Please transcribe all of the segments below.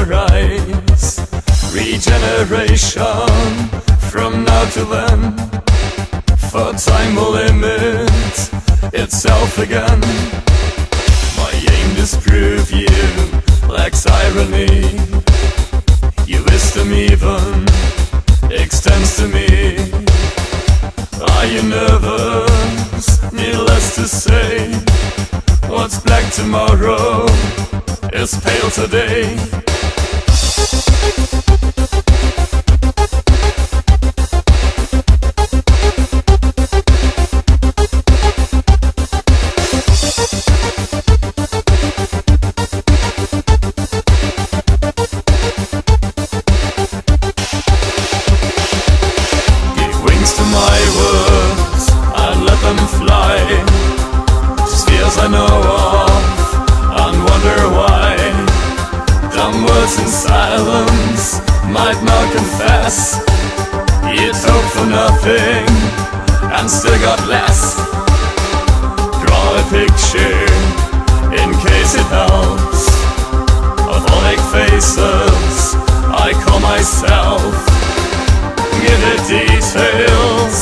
Rise. Regeneration from now to then. For time will limit itself again. My aim disprove you lacks irony. Your wisdom even extends to me. Are you nervous? Needless to say, what's black tomorrow is pale today. Música nothing and still got less. Draw a picture in case it helps. Of all faces I call myself give the details,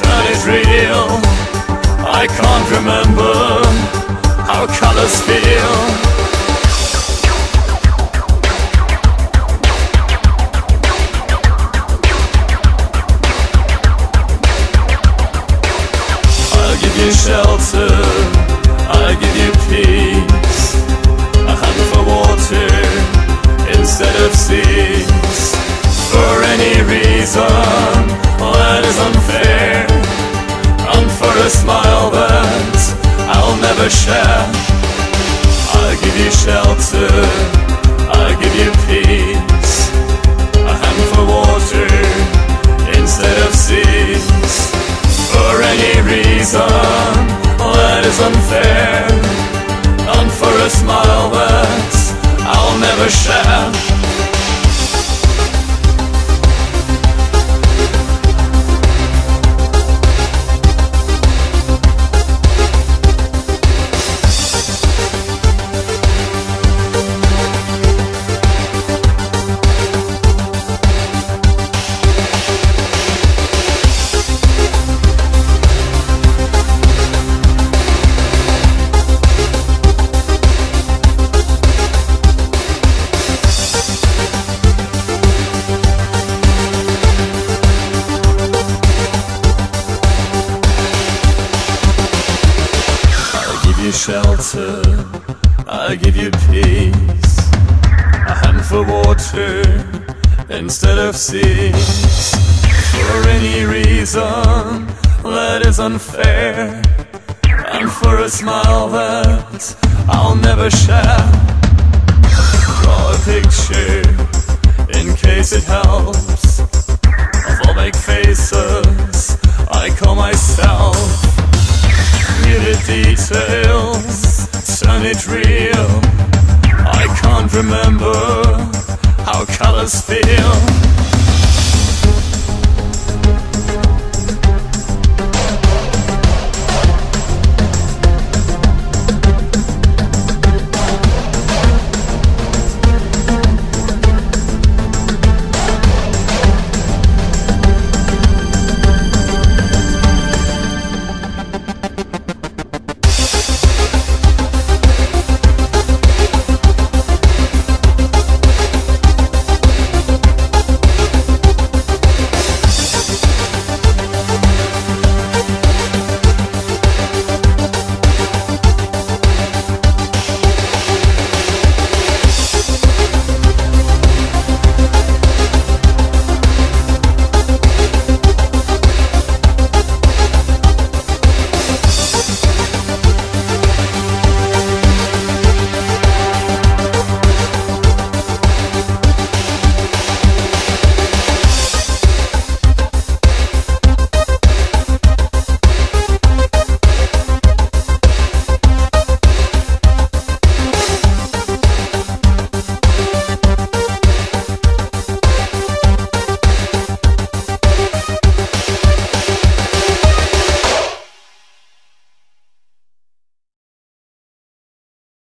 turn it real. I can't remember how colors feel. Shelter, I'll give you peace, a hand for water instead of seas. For any reason that is unfair. And for a smile that I'll never share. I'll give you shelter, I'll give you shelter, I'll give you peace, a hand for water instead of seas. For any reason that is unfair, and for a smile that I'll never share. Draw a picture in case it helps of all fake faces I call myself give it details, turn it real. I can't remember how colors feel.